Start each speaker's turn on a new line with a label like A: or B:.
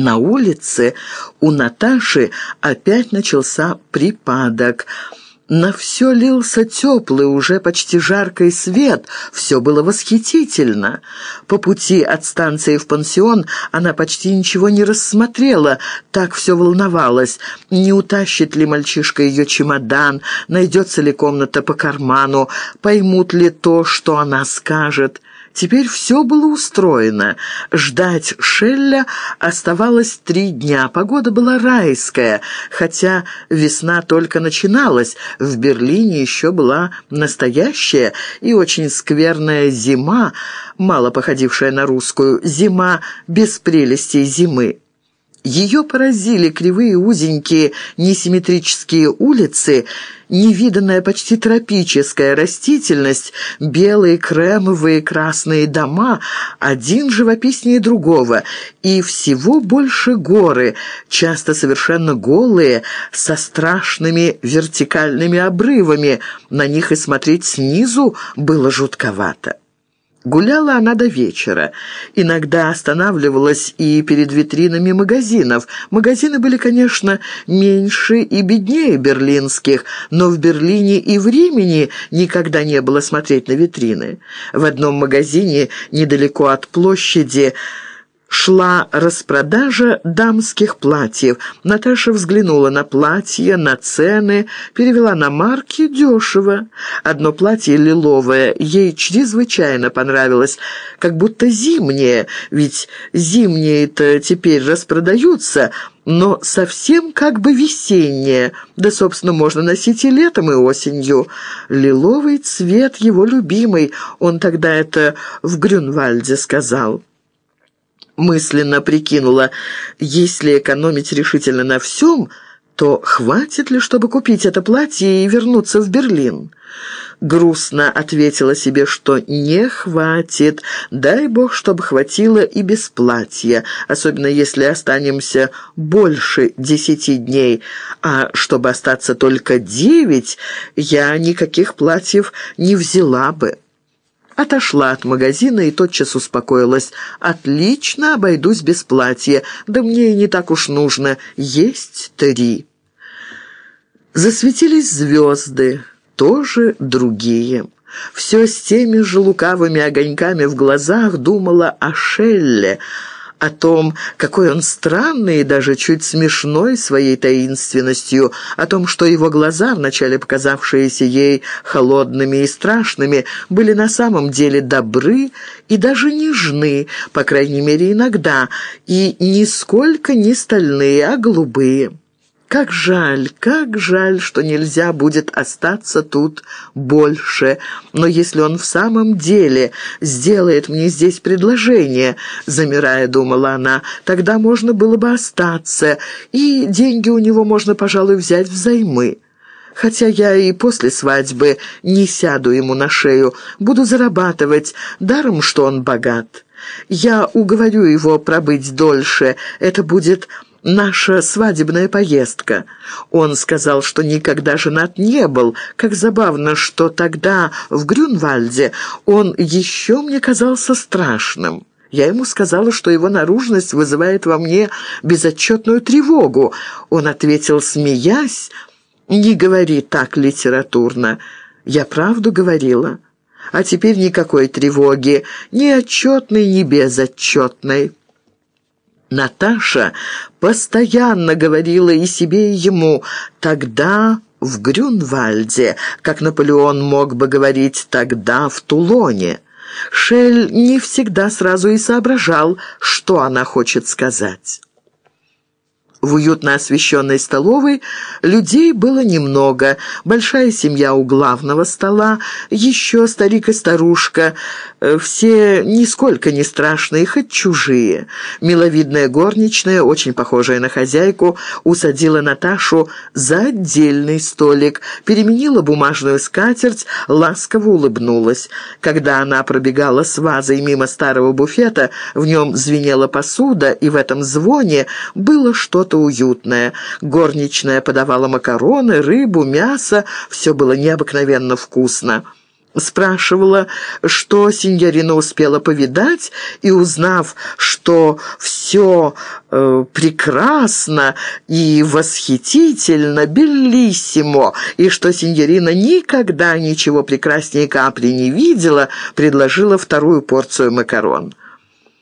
A: На улице у Наташи опять начался припадок – на все лился теплый, уже почти жаркий свет. Все было восхитительно. По пути от станции в пансион она почти ничего не рассмотрела, так все волновалась. Не утащит ли мальчишка ее чемодан, найдется ли комната по карману, поймут ли то, что она скажет. Теперь все было устроено. Ждать Шелля оставалось три дня. Погода была райская, хотя весна только начиналась. В Берлине еще была настоящая и очень скверная зима, мало походившая на русскую, зима без прелестей зимы. Ее поразили кривые узенькие несимметрические улицы, невиданная почти тропическая растительность, белые кремовые красные дома, один живописнее другого, и всего больше горы, часто совершенно голые, со страшными вертикальными обрывами, на них и смотреть снизу было жутковато. Гуляла она до вечера. Иногда останавливалась и перед витринами магазинов. Магазины были, конечно, меньше и беднее берлинских, но в Берлине и в Римени никогда не было смотреть на витрины. В одном магазине недалеко от площади шла распродажа дамских платьев. Наташа взглянула на платья, на цены, перевела на марки дешево. Одно платье лиловое ей чрезвычайно понравилось, как будто зимнее, ведь зимние-то теперь распродаются, но совсем как бы весеннее, да, собственно, можно носить и летом, и осенью. Лиловый цвет его любимый, он тогда это в Грюнвальде сказал мысленно прикинула, если экономить решительно на всем, то хватит ли, чтобы купить это платье и вернуться в Берлин? Грустно ответила себе, что не хватит. Дай бог, чтобы хватило и без платья, особенно если останемся больше десяти дней. А чтобы остаться только девять, я никаких платьев не взяла бы. Отошла от магазина и тотчас успокоилась. «Отлично, обойдусь без платья. Да мне и не так уж нужно. Есть три». Засветились звезды, тоже другие. Все с теми же лукавыми огоньками в глазах думала о Шелле, о том, какой он странный и даже чуть смешной своей таинственностью, о том, что его глаза, вначале показавшиеся ей холодными и страшными, были на самом деле добры и даже нежны, по крайней мере иногда, и нисколько не стальные, а голубые. Как жаль, как жаль, что нельзя будет остаться тут больше. Но если он в самом деле сделает мне здесь предложение, замирая, думала она, тогда можно было бы остаться, и деньги у него можно, пожалуй, взять взаймы. Хотя я и после свадьбы не сяду ему на шею, буду зарабатывать, даром, что он богат. Я уговорю его пробыть дольше, это будет наша свадебная поездка. Он сказал, что никогда женат не был. Как забавно, что тогда в Грюнвальде он еще мне казался страшным. Я ему сказала, что его наружность вызывает во мне безотчетную тревогу. Он ответил, смеясь, «Не говори так литературно. Я правду говорила. А теперь никакой тревоги, ни отчетной, ни безотчетной». Наташа постоянно говорила и себе, и ему «тогда в Грюнвальде», как Наполеон мог бы говорить «тогда в Тулоне». Шель не всегда сразу и соображал, что она хочет сказать. В уютно освещенной столовой людей было немного. Большая семья у главного стола, еще старик и старушка. Э, все нисколько не страшные, хоть чужие. Миловидная горничная, очень похожая на хозяйку, усадила Наташу за отдельный столик, переменила бумажную скатерть, ласково улыбнулась. Когда она пробегала с вазой мимо старого буфета, в нем звенела посуда, и в этом звоне было что-то что-то уютное. Горничная подавала макароны, рыбу, мясо. Все было необыкновенно вкусно. спрашивала, что синьорина успела повидать, и, узнав, что все э, прекрасно и восхитительно, белиссимо, и что синьорина никогда ничего прекраснее капли не видела, предложила вторую порцию макарон.